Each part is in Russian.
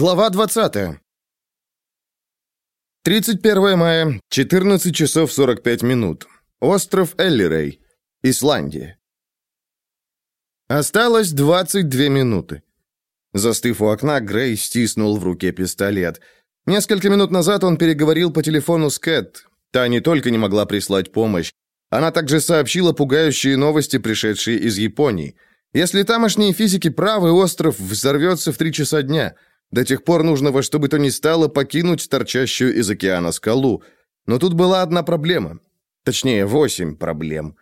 Глава 20. 31 мая, 14 часов 45 минут. Остров Эллирей, Исландия. Осталось 22 минуты. Застыв у окна, Грей стиснул в руке пистолет. Несколько минут назад он переговорил по телефону с Кэт. Та не только не могла прислать помощь, она также сообщила пугающие новости, пришедшие из Японии. Если тамошние физики правы, остров взорвется в три часа дня – до тех пор нужно во что бы то ни стало покинуть торчащую из океана скалу. Но тут была одна проблема. Точнее, восемь проблем.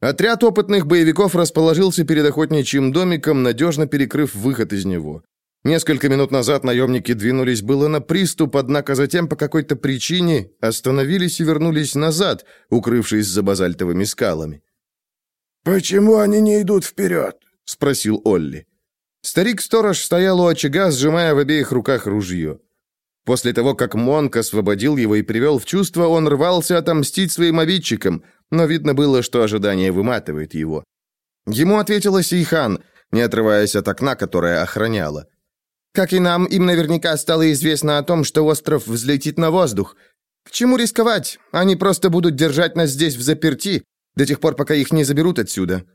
Отряд опытных боевиков расположился перед охотничьим домиком, надежно перекрыв выход из него. Несколько минут назад наемники двинулись было на приступ, однако затем по какой-то причине остановились и вернулись назад, укрывшись за базальтовыми скалами. «Почему они не идут вперед?» — спросил Олли. Старик-сторож стоял у очага, сжимая в обеих руках ружье. После того, как Монк освободил его и привел в чувство, он рвался отомстить своим обидчикам, но видно было, что ожидание выматывает его. Ему ответила Сейхан, не отрываясь от окна, которое охраняла. «Как и нам, им наверняка стало известно о том, что остров взлетит на воздух. К чему рисковать? Они просто будут держать нас здесь в заперти, до тех пор, пока их не заберут отсюда.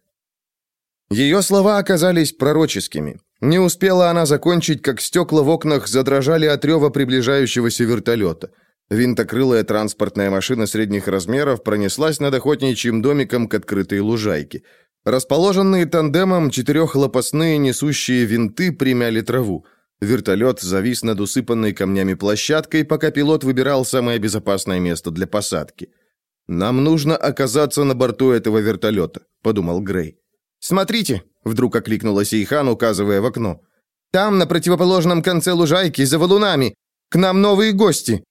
Ее слова оказались пророческими. Не успела она закончить, как стекла в окнах задрожали от рева приближающегося вертолета. Винтокрылая транспортная машина средних размеров пронеслась над охотничьим домиком к открытой лужайке. Расположенные тандемом четырехлопастные несущие винты примяли траву. Вертолет завис над усыпанной камнями площадкой, пока пилот выбирал самое безопасное место для посадки. «Нам нужно оказаться на борту этого вертолета», — подумал Грей. «Смотрите!» — вдруг окликнула Сейхан, указывая в окно. «Там, на противоположном конце лужайки, за валунами! К нам новые гости!»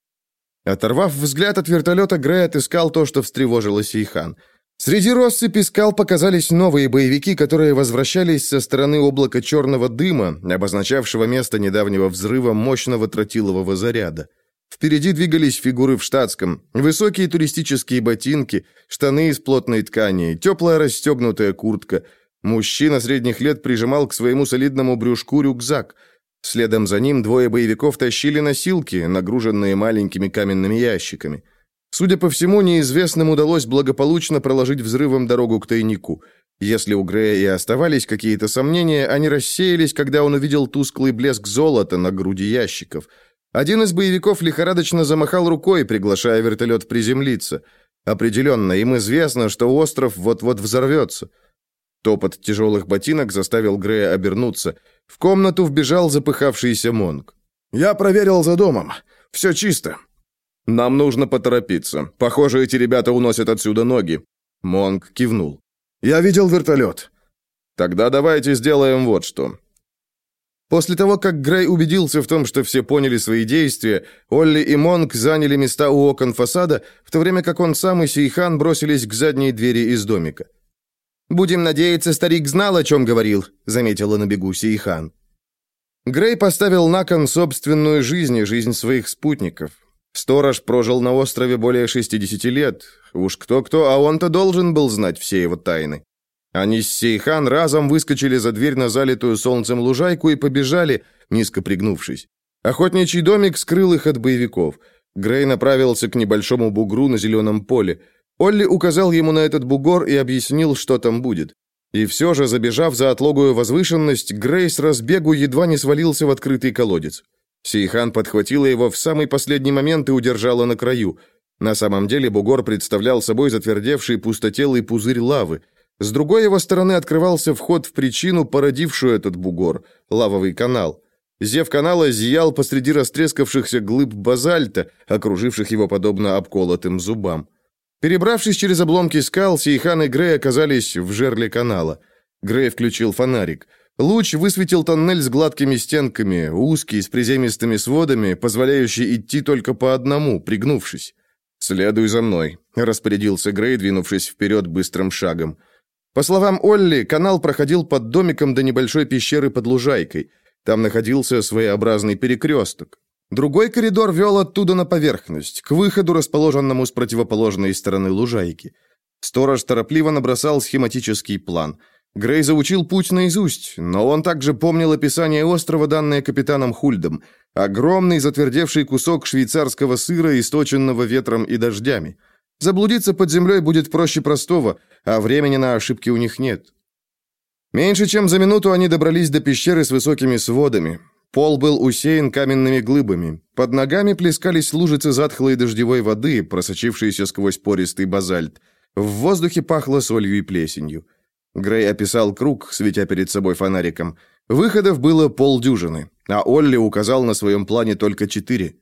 Оторвав взгляд от вертолета, Грей отыскал то, что встревожило Сейхан. Среди россыпи скал показались новые боевики, которые возвращались со стороны облака черного дыма, обозначавшего место недавнего взрыва мощного тротилового заряда. Впереди двигались фигуры в штатском, высокие туристические ботинки, штаны из плотной ткани, теплая расстегнутая куртка – Мужчина средних лет прижимал к своему солидному брюшку рюкзак. Следом за ним двое боевиков тащили носилки, нагруженные маленькими каменными ящиками. Судя по всему, неизвестным удалось благополучно проложить взрывом дорогу к тайнику. Если у Грея и оставались какие-то сомнения, они рассеялись, когда он увидел тусклый блеск золота на груди ящиков. Один из боевиков лихорадочно замахал рукой, приглашая вертолет приземлиться. Определенно, им известно, что остров вот-вот взорвется. Топот тяжелых ботинок заставил Грея обернуться. В комнату вбежал запыхавшийся Монг. «Я проверил за домом. Все чисто». «Нам нужно поторопиться. Похоже, эти ребята уносят отсюда ноги». Монг кивнул. «Я видел вертолет». «Тогда давайте сделаем вот что». После того, как Грей убедился в том, что все поняли свои действия, Олли и Монг заняли места у окон фасада, в то время как он сам и Сейхан бросились к задней двери из домика. «Будем надеяться, старик знал, о чем говорил», — заметила на бегу Сейхан. Грей поставил на кон собственную жизнь и жизнь своих спутников. Сторож прожил на острове более 60 лет. Уж кто-кто, а он-то должен был знать все его тайны. Они с Сейхан разом выскочили за дверь на залитую солнцем лужайку и побежали, низко пригнувшись. Охотничий домик скрыл их от боевиков. Грей направился к небольшому бугру на зеленом поле. Олли указал ему на этот бугор и объяснил, что там будет. И все же, забежав за отлогую возвышенность, Грейс разбегу едва не свалился в открытый колодец. Сейхан подхватила его в самый последний момент и удержала на краю. На самом деле бугор представлял собой затвердевший пустотелый пузырь лавы. С другой его стороны открывался вход в причину, породившую этот бугор – лавовый канал. Зев канала зиял посреди растрескавшихся глыб базальта, окруживших его подобно обколотым зубам. Перебравшись через обломки скал, Сейхан и Грей оказались в жерле канала. Грей включил фонарик. Луч высветил тоннель с гладкими стенками, узкий, с приземистыми сводами, позволяющий идти только по одному, пригнувшись. «Следуй за мной», — распорядился Грей, двинувшись вперед быстрым шагом. По словам Олли, канал проходил под домиком до небольшой пещеры под лужайкой. Там находился своеобразный перекресток. Другой коридор вел оттуда на поверхность, к выходу, расположенному с противоположной стороны лужайки. Сторож торопливо набросал схематический план. Грей заучил путь наизусть, но он также помнил описание острова, данное капитаном Хульдом. Огромный затвердевший кусок швейцарского сыра, источенного ветром и дождями. Заблудиться под землей будет проще простого, а времени на ошибки у них нет. Меньше чем за минуту они добрались до пещеры с высокими сводами. Пол был усеян каменными глыбами. Под ногами плескались лужицы затхлой дождевой воды, просочившиеся сквозь пористый базальт. В воздухе пахло солью и плесенью. Грей описал круг, светя перед собой фонариком. Выходов было полдюжины, а Олли указал на своем плане только четыре.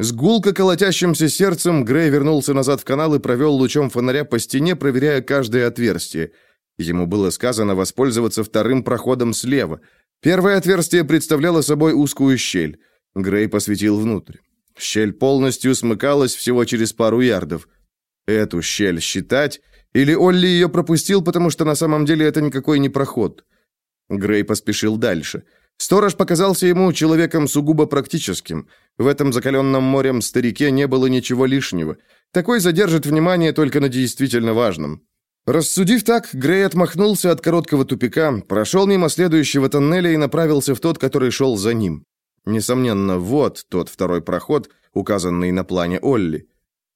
С гулко колотящимся сердцем Грей вернулся назад в канал и провел лучом фонаря по стене, проверяя каждое отверстие. Ему было сказано воспользоваться вторым проходом слева. Первое отверстие представляло собой узкую щель. Грей посветил внутрь. Щель полностью смыкалась всего через пару ярдов. Эту щель считать или Олли ее пропустил, потому что на самом деле это никакой не проход? Грей поспешил дальше. Сторож показался ему человеком сугубо практическим. В этом закаленном морем старике не было ничего лишнего. Такой задержит внимание только на действительно важном. Рассудив так, Грей отмахнулся от короткого тупика, прошел мимо следующего тоннеля и направился в тот, который шел за ним. Несомненно, вот тот второй проход, указанный на плане Олли.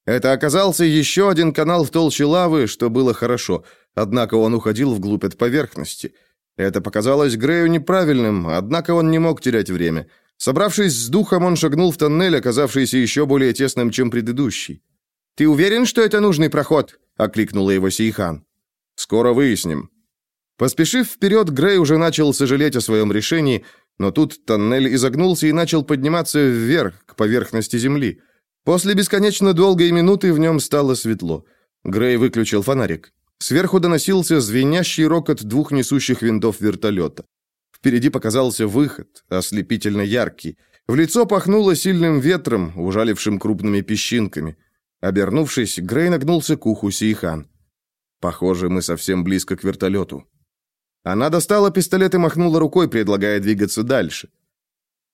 Это оказался еще один канал в толще лавы, что было хорошо, однако он уходил вглубь от поверхности. Это показалось Грею неправильным, однако он не мог терять время. Собравшись с духом, он шагнул в тоннель, оказавшийся еще более тесным, чем предыдущий. «Ты уверен, что это нужный проход?» — окликнула его Сейхан. «Скоро выясним». Поспешив вперед, Грей уже начал сожалеть о своем решении, но тут тоннель изогнулся и начал подниматься вверх, к поверхности земли. После бесконечно долгой минуты в нем стало светло. Грей выключил фонарик. Сверху доносился звенящий рокот двух несущих винтов вертолета. Впереди показался выход, ослепительно яркий. В лицо пахнуло сильным ветром, ужалившим крупными песчинками. Обернувшись, Грей нагнулся к уху Сейхан. «Похоже, мы совсем близко к вертолету». Она достала пистолет и махнула рукой, предлагая двигаться дальше.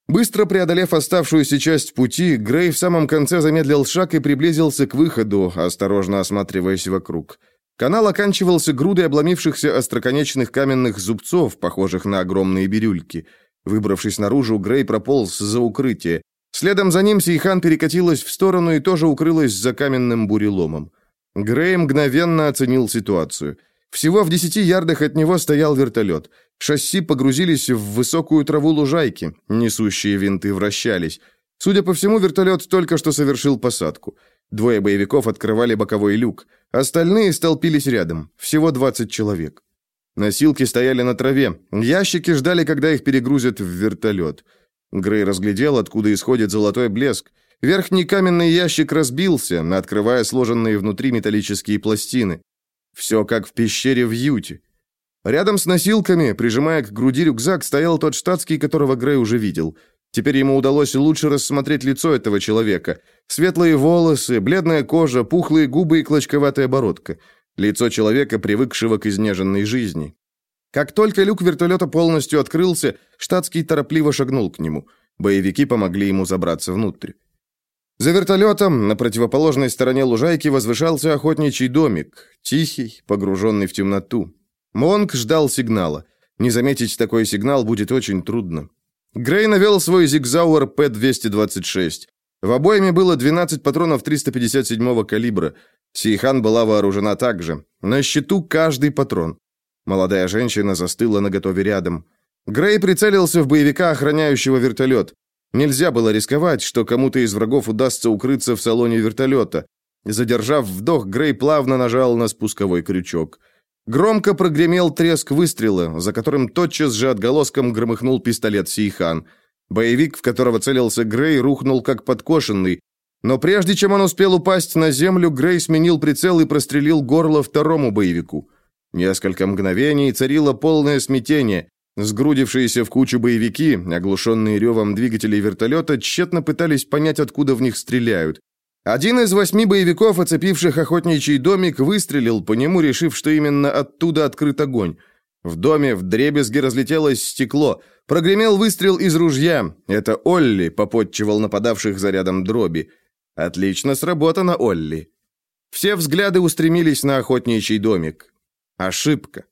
Быстро преодолев оставшуюся часть пути, Грей в самом конце замедлил шаг и приблизился к выходу, осторожно осматриваясь вокруг. Канал оканчивался грудой обломившихся остроконечных каменных зубцов, похожих на огромные бирюльки. Выбравшись наружу, Грей прополз за укрытие. Следом за ним Сейхан перекатилась в сторону и тоже укрылась за каменным буреломом. Грей мгновенно оценил ситуацию. Всего в десяти ярдах от него стоял вертолет. Шасси погрузились в высокую траву лужайки, несущие винты вращались. Судя по всему, вертолет только что совершил посадку. Двое боевиков открывали боковой люк. Остальные столпились рядом, всего 20 человек. Носилки стояли на траве. Ящики ждали, когда их перегрузят в вертолет. Грей разглядел, откуда исходит золотой блеск. Верхний каменный ящик разбился, открывая сложенные внутри металлические пластины. Все как в пещере в Юте. Рядом с носилками, прижимая к груди рюкзак, стоял тот штатский, которого Грей уже видел. Теперь ему удалось лучше рассмотреть лицо этого человека. Светлые волосы, бледная кожа, пухлые губы и клочковатая бородка. Лицо человека, привыкшего к изнеженной жизни. Как только люк вертолета полностью открылся, штатский торопливо шагнул к нему. Боевики помогли ему забраться внутрь. За вертолетом на противоположной стороне лужайки возвышался охотничий домик, тихий, погруженный в темноту. Монк ждал сигнала. Не заметить такой сигнал будет очень трудно. Грей навел свой Зигзауэр П-226. В обойме было 12 патронов 357-го калибра. Сейхан была вооружена также. На счету каждый патрон. Молодая женщина застыла на готове рядом. Грей прицелился в боевика, охраняющего вертолет. Нельзя было рисковать, что кому-то из врагов удастся укрыться в салоне вертолета. Задержав вдох, Грей плавно нажал на спусковой крючок. Громко прогремел треск выстрела, за которым тотчас же отголоском громыхнул пистолет Сейхан. Боевик, в которого целился Грей, рухнул как подкошенный. Но прежде чем он успел упасть на землю, Грей сменил прицел и прострелил горло второму боевику. Несколько мгновений царило полное смятение. Сгрудившиеся в кучу боевики, оглушенные ревом двигателей вертолета, тщетно пытались понять, откуда в них стреляют. Один из восьми боевиков, оцепивших охотничий домик, выстрелил по нему, решив, что именно оттуда открыт огонь. В доме в дребезги разлетелось стекло. Прогремел выстрел из ружья. Это Олли попотчевал нападавших зарядом дроби. Отлично сработано, Олли. Все взгляды устремились на охотничий домик. Ошибка.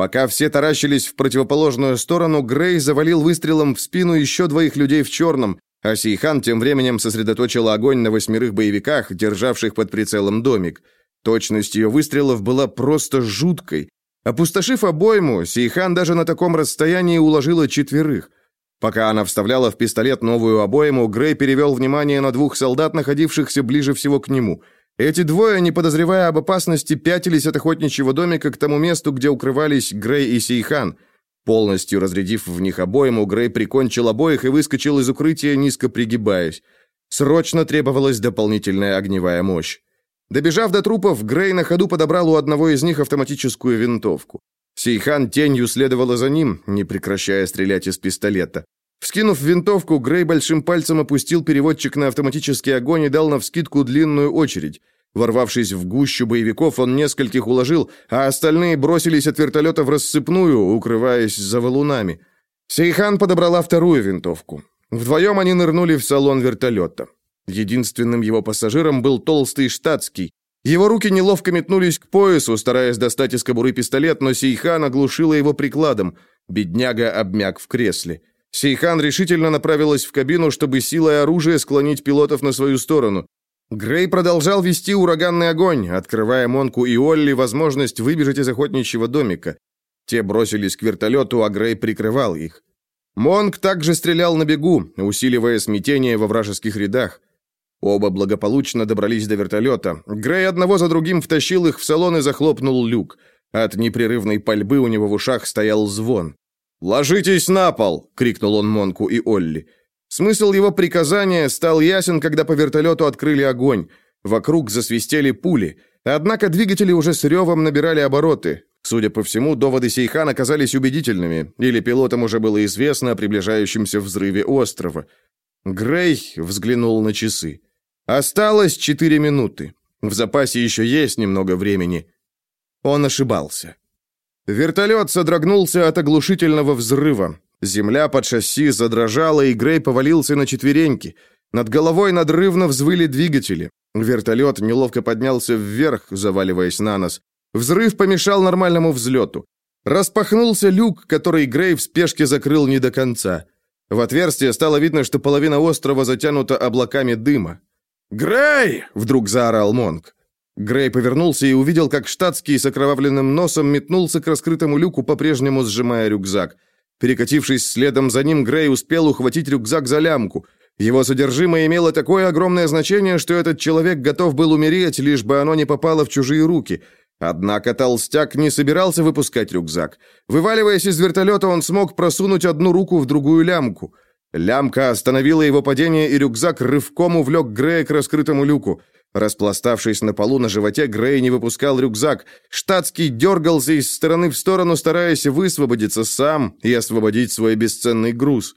Пока все таращились в противоположную сторону, Грей завалил выстрелом в спину еще двоих людей в черном, А Сейхан тем временем сосредоточила огонь на восьмерых боевиках, державших под прицелом домик. Точность ее выстрелов была просто жуткой. Опустошив обойму, Сейхан даже на таком расстоянии уложила четверых. Пока она вставляла в пистолет новую обойму, Грей перевел внимание на двух солдат, находившихся ближе всего к нему. Эти двое, не подозревая об опасности, пятились от охотничьего домика к тому месту, где укрывались Грей и Сейхан. Полностью разрядив в них обойму, Грей прикончил обоих и выскочил из укрытия, низко пригибаясь. Срочно требовалась дополнительная огневая мощь. Добежав до трупов, Грей на ходу подобрал у одного из них автоматическую винтовку. Сейхан тенью следовала за ним, не прекращая стрелять из пистолета. Вскинув винтовку, Грей большим пальцем опустил переводчик на автоматический огонь и дал навскидку длинную очередь. Ворвавшись в гущу боевиков, он нескольких уложил, а остальные бросились от вертолета в рассыпную, укрываясь за валунами. Сейхан подобрала вторую винтовку. Вдвоем они нырнули в салон вертолета. Единственным его пассажиром был толстый штатский, его руки неловко метнулись к поясу, стараясь достать из кобуры пистолет, но Сейхан оглушила его прикладом. Бедняга обмяк в кресле. Сейхан решительно направилась в кабину, чтобы силой оружия склонить пилотов на свою сторону. Грей продолжал вести ураганный огонь, открывая Монку и Олли возможность выбежать из охотничьего домика. Те бросились к вертолету, а Грей прикрывал их. Монк также стрелял на бегу, усиливая смятение во вражеских рядах. Оба благополучно добрались до вертолета. Грей одного за другим втащил их в салон и захлопнул люк. От непрерывной пальбы у него в ушах стоял звон. «Ложитесь на пол!» — крикнул он Монку и Олли. Смысл его приказания стал ясен, когда по вертолету открыли огонь. Вокруг засвистели пули. Однако двигатели уже с ревом набирали обороты. Судя по всему, доводы Сейхан оказались убедительными, или пилотам уже было известно о приближающемся взрыве острова. Грей взглянул на часы. Осталось четыре минуты. В запасе еще есть немного времени. Он ошибался. Вертолет содрогнулся от оглушительного взрыва. Земля под шасси задрожала, и Грей повалился на четвереньки. Над головой надрывно взвыли двигатели. Вертолет неловко поднялся вверх, заваливаясь на нос. Взрыв помешал нормальному взлету. Распахнулся люк, который Грей в спешке закрыл не до конца. В отверстие стало видно, что половина острова затянута облаками дыма. «Грей!» — вдруг заорал Монк. Грей повернулся и увидел, как штатский с окровавленным носом метнулся к раскрытому люку, по-прежнему сжимая рюкзак. Перекатившись следом за ним, Грей успел ухватить рюкзак за лямку. Его содержимое имело такое огромное значение, что этот человек готов был умереть, лишь бы оно не попало в чужие руки. Однако толстяк не собирался выпускать рюкзак. Вываливаясь из вертолета, он смог просунуть одну руку в другую лямку – Лямка остановила его падение, и рюкзак рывком увлек Грея к раскрытому люку. Распластавшись на полу на животе, Грей не выпускал рюкзак. Штатский дергался из стороны в сторону, стараясь высвободиться сам и освободить свой бесценный груз.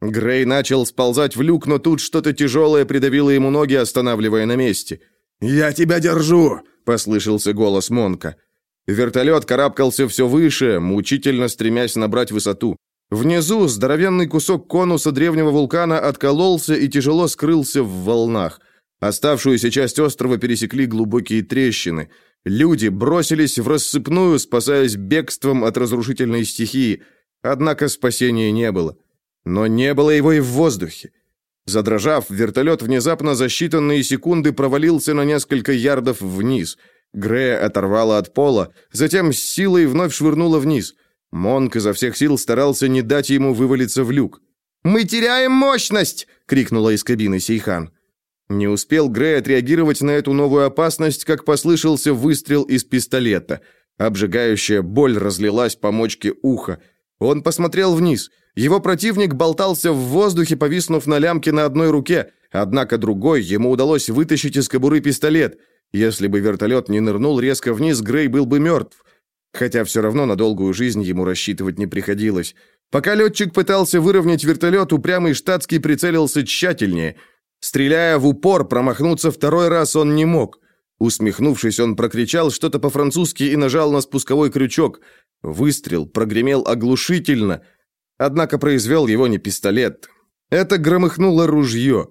Грей начал сползать в люк, но тут что-то тяжелое придавило ему ноги, останавливая на месте. «Я тебя держу!» — послышался голос Монка. Вертолет карабкался все выше, мучительно стремясь набрать высоту. Внизу здоровенный кусок конуса древнего вулкана откололся и тяжело скрылся в волнах. Оставшуюся часть острова пересекли глубокие трещины. Люди бросились в рассыпную, спасаясь бегством от разрушительной стихии. Однако спасения не было. Но не было его и в воздухе. Задрожав, вертолет внезапно за считанные секунды провалился на несколько ярдов вниз. Грея оторвала от пола, затем с силой вновь швырнула вниз – Монк изо всех сил старался не дать ему вывалиться в люк. «Мы теряем мощность!» — крикнула из кабины Сейхан. Не успел Грей отреагировать на эту новую опасность, как послышался выстрел из пистолета. Обжигающая боль разлилась по мочке уха. Он посмотрел вниз. Его противник болтался в воздухе, повиснув на лямке на одной руке, однако другой ему удалось вытащить из кобуры пистолет. Если бы вертолет не нырнул резко вниз, Грей был бы мертв. Хотя все равно на долгую жизнь ему рассчитывать не приходилось. Пока летчик пытался выровнять вертолет, упрямый штатский прицелился тщательнее. Стреляя в упор, промахнуться второй раз он не мог. Усмехнувшись, он прокричал что-то по-французски и нажал на спусковой крючок. Выстрел прогремел оглушительно, однако произвел его не пистолет. Это громыхнуло ружье.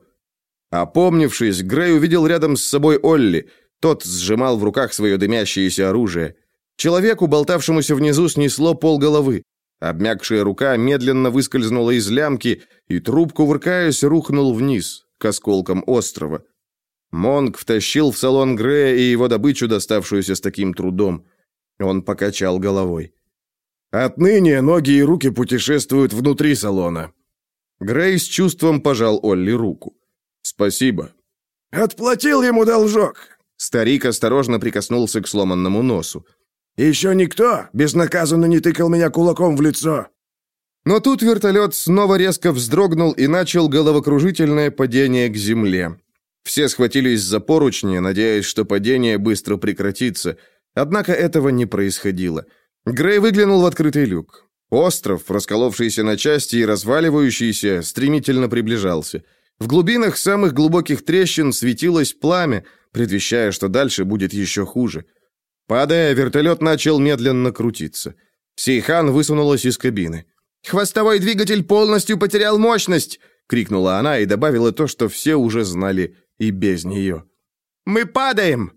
Опомнившись, Грей увидел рядом с собой Олли. Тот сжимал в руках свое дымящееся оружие. Человеку, болтавшемуся внизу, снесло полголовы. Обмякшая рука медленно выскользнула из лямки, и труп, кувыркаясь, рухнул вниз, к осколкам острова. Монг втащил в салон Грея и его добычу, доставшуюся с таким трудом. Он покачал головой. «Отныне ноги и руки путешествуют внутри салона». Грей с чувством пожал Олли руку. «Спасибо». «Отплатил ему должок». Старик осторожно прикоснулся к сломанному носу. «Еще никто безнаказанно не тыкал меня кулаком в лицо». Но тут вертолет снова резко вздрогнул и начал головокружительное падение к земле. Все схватились за поручни, надеясь, что падение быстро прекратится. Однако этого не происходило. Грей выглянул в открытый люк. Остров, расколовшийся на части и разваливающийся, стремительно приближался. В глубинах самых глубоких трещин светилось пламя, предвещая, что дальше будет еще хуже. Падая, вертолет начал медленно крутиться. Сейхан высунулась из кабины. «Хвостовой двигатель полностью потерял мощность!» — крикнула она и добавила то, что все уже знали и без нее. «Мы падаем!»